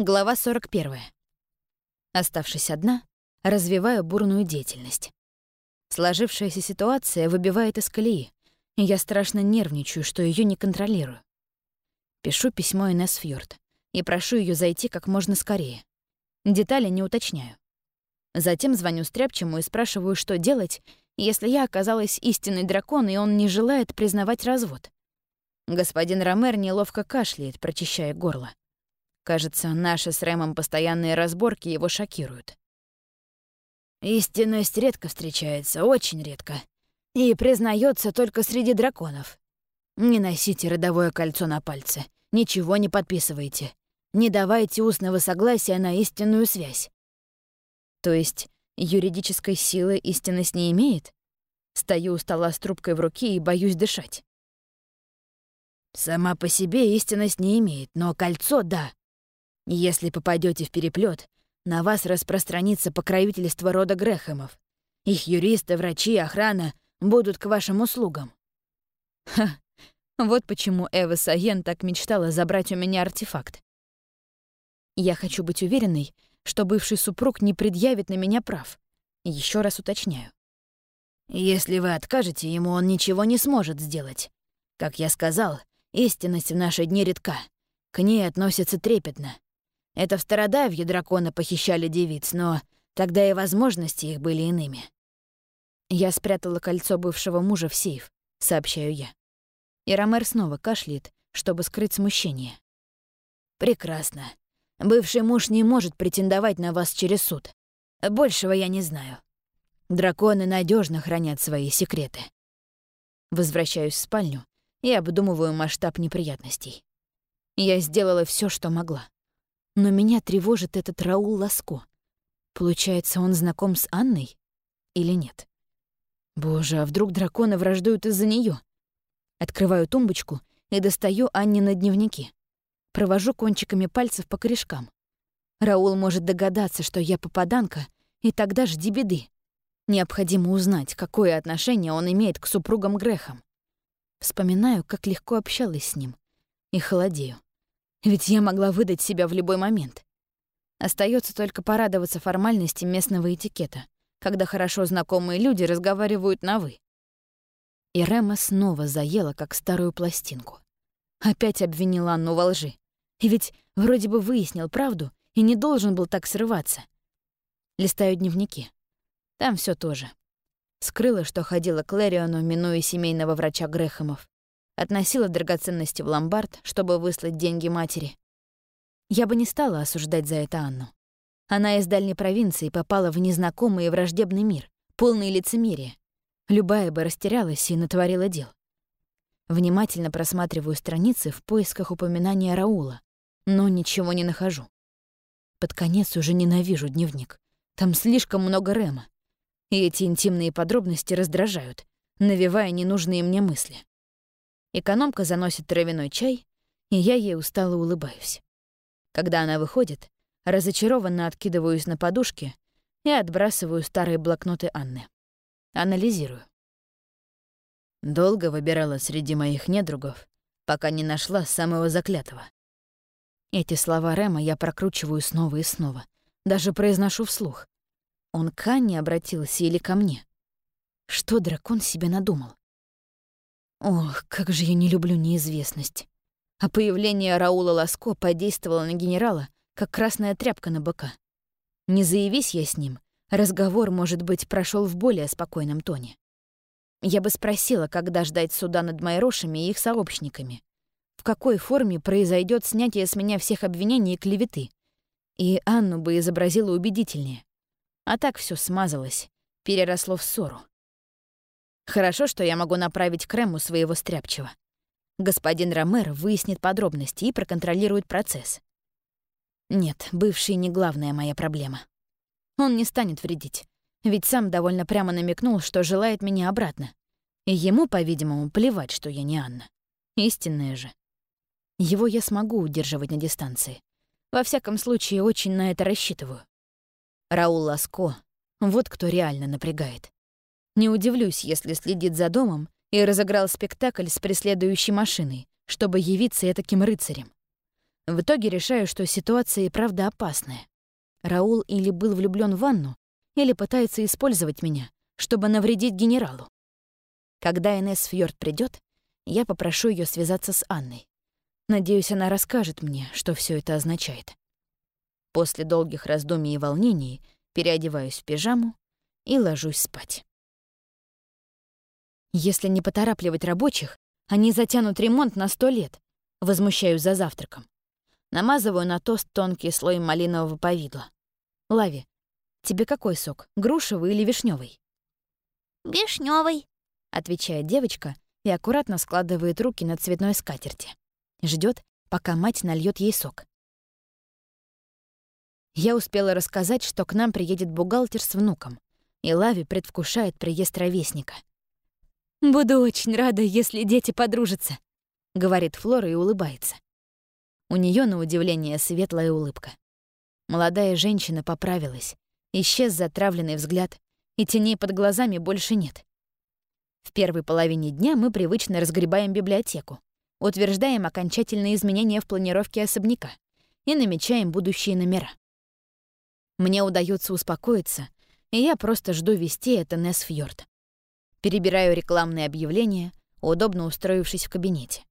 Глава 41. Оставшись одна, развиваю бурную деятельность. Сложившаяся ситуация выбивает из колеи, и я страшно нервничаю, что ее не контролирую. Пишу письмо Инесс Фьорд и прошу ее зайти как можно скорее. Детали не уточняю. Затем звоню Стряпчему и спрашиваю, что делать, если я оказалась истинный дракон, и он не желает признавать развод. Господин Ромер неловко кашляет, прочищая горло. Кажется, наши с Рэмом постоянные разборки его шокируют. Истинность редко встречается, очень редко. И признается только среди драконов. Не носите родовое кольцо на пальце, ничего не подписывайте. Не давайте устного согласия на истинную связь. То есть юридической силы истинность не имеет? Стою у стола с трубкой в руке и боюсь дышать. Сама по себе истинность не имеет, но кольцо — да. Если попадете в переплет, на вас распространится покровительство рода Грехемов. Их юристы, врачи, охрана будут к вашим услугам. Ха, вот почему Эва Саен так мечтала забрать у меня артефакт. Я хочу быть уверенной, что бывший супруг не предъявит на меня прав. Еще раз уточняю. Если вы откажете ему, он ничего не сможет сделать. Как я сказал, истинность в наши дни редка. К ней относятся трепетно. Это в стародавье дракона похищали девиц, но тогда и возможности их были иными. Я спрятала кольцо бывшего мужа в сейф, сообщаю я. И Ромер снова кашляет, чтобы скрыть смущение. Прекрасно. Бывший муж не может претендовать на вас через суд. Большего я не знаю. Драконы надежно хранят свои секреты. Возвращаюсь в спальню и обдумываю масштаб неприятностей. Я сделала все, что могла. Но меня тревожит этот Раул Ласко. Получается, он знаком с Анной? Или нет? Боже, а вдруг драконы враждуют из-за нее? Открываю тумбочку и достаю Анне на дневники. Провожу кончиками пальцев по корешкам. Раул может догадаться, что я попаданка, и тогда жди беды. Необходимо узнать, какое отношение он имеет к супругам Грехам. Вспоминаю, как легко общалась с ним. И холодею. Ведь я могла выдать себя в любой момент. Остается только порадоваться формальности местного этикета, когда хорошо знакомые люди разговаривают на «вы». И Рема снова заела, как старую пластинку. Опять обвинила Анну во лжи. И ведь вроде бы выяснил правду и не должен был так срываться. Листаю дневники. Там все тоже. Скрыла, что ходила к Лэриону, минуя семейного врача Грехомов относила драгоценности в ломбард, чтобы выслать деньги матери. Я бы не стала осуждать за это Анну. Она из дальней провинции попала в незнакомый и враждебный мир, полный лицемерия. Любая бы растерялась и натворила дел. Внимательно просматриваю страницы в поисках упоминания Раула, но ничего не нахожу. Под конец уже ненавижу дневник. Там слишком много Рема. И эти интимные подробности раздражают, навевая ненужные мне мысли. Экономка заносит травяной чай, и я ей устало улыбаюсь. Когда она выходит, разочарованно откидываюсь на подушке и отбрасываю старые блокноты Анны. Анализирую. Долго выбирала среди моих недругов, пока не нашла самого заклятого. Эти слова Рема я прокручиваю снова и снова, даже произношу вслух. Он к Анне обратился или ко мне? Что дракон себе надумал? Ох, как же я не люблю неизвестность. А появление Раула Ласко подействовало на генерала, как красная тряпка на быка. Не заявись я с ним, разговор, может быть, прошел в более спокойном тоне. Я бы спросила, когда ждать суда над Майрошами и их сообщниками. В какой форме произойдет снятие с меня всех обвинений и клеветы. И Анну бы изобразила убедительнее. А так все смазалось, переросло в ссору. Хорошо, что я могу направить Крему своего стряпчего. Господин Ромер выяснит подробности и проконтролирует процесс. Нет, бывший не главная моя проблема. Он не станет вредить, ведь сам довольно прямо намекнул, что желает меня обратно. И ему, по-видимому, плевать, что я не Анна. Истинная же. Его я смогу удерживать на дистанции. Во всяком случае, очень на это рассчитываю. Раул Ласко — вот кто реально напрягает. Не удивлюсь, если следит за домом и разыграл спектакль с преследующей машиной, чтобы явиться таким рыцарем. В итоге решаю, что ситуация и правда опасная. Раул или был влюблен в Анну, или пытается использовать меня, чтобы навредить генералу. Когда Энесс Фьорд придет, я попрошу ее связаться с Анной. Надеюсь, она расскажет мне, что все это означает. После долгих раздумий и волнений переодеваюсь в пижаму и ложусь спать. Если не поторапливать рабочих, они затянут ремонт на сто лет. Возмущаюсь за завтраком. Намазываю на тост тонкий слой малинового повидла. Лави, тебе какой сок, грушевый или вишневый? Вишневый, отвечает девочка и аккуратно складывает руки на цветной скатерти. Ждет, пока мать нальет ей сок. Я успела рассказать, что к нам приедет бухгалтер с внуком, и Лави предвкушает приезд ровесника. «Буду очень рада, если дети подружатся», — говорит Флора и улыбается. У нее на удивление светлая улыбка. Молодая женщина поправилась, исчез затравленный взгляд, и теней под глазами больше нет. В первой половине дня мы привычно разгребаем библиотеку, утверждаем окончательные изменения в планировке особняка и намечаем будущие номера. Мне удается успокоиться, и я просто жду вести это Несфьорд. Перебираю рекламные объявления, удобно устроившись в кабинете.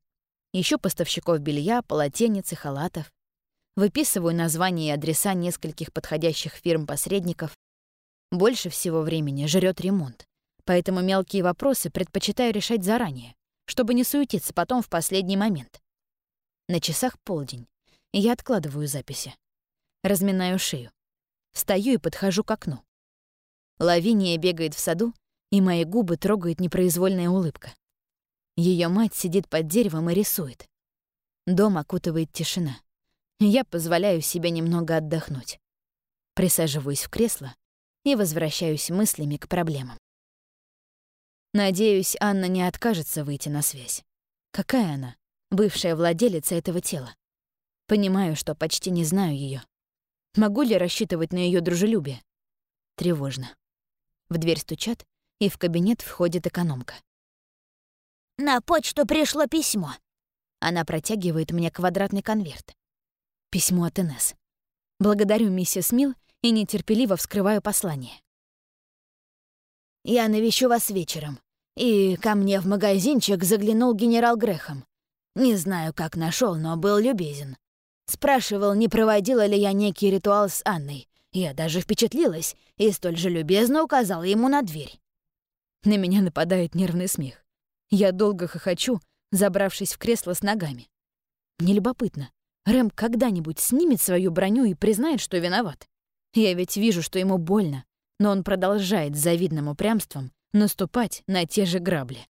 Ищу поставщиков белья, полотенец и халатов. Выписываю названия и адреса нескольких подходящих фирм-посредников. Больше всего времени жрет ремонт, поэтому мелкие вопросы предпочитаю решать заранее, чтобы не суетиться потом в последний момент. На часах полдень, и я откладываю записи. Разминаю шею. Встаю и подхожу к окну. Лавиния бегает в саду, и мои губы трогает непроизвольная улыбка. Ее мать сидит под деревом и рисует. Дом окутывает тишина. Я позволяю себе немного отдохнуть. Присаживаюсь в кресло и возвращаюсь мыслями к проблемам. Надеюсь, Анна не откажется выйти на связь. Какая она, бывшая владелица этого тела? Понимаю, что почти не знаю ее. Могу ли рассчитывать на ее дружелюбие? Тревожно. В дверь стучат, и в кабинет входит экономка. «На почту пришло письмо». Она протягивает мне квадратный конверт. Письмо от Инесс. Благодарю миссис Мил и нетерпеливо вскрываю послание. «Я навещу вас вечером. И ко мне в магазинчик заглянул генерал Грехом. Не знаю, как нашел, но был любезен. Спрашивал, не проводила ли я некий ритуал с Анной. Я даже впечатлилась и столь же любезно указала ему на дверь. На меня нападает нервный смех. Я долго хохочу, забравшись в кресло с ногами. Мне любопытно, Рэм когда-нибудь снимет свою броню и признает, что виноват? Я ведь вижу, что ему больно, но он продолжает с завидным упрямством наступать на те же грабли.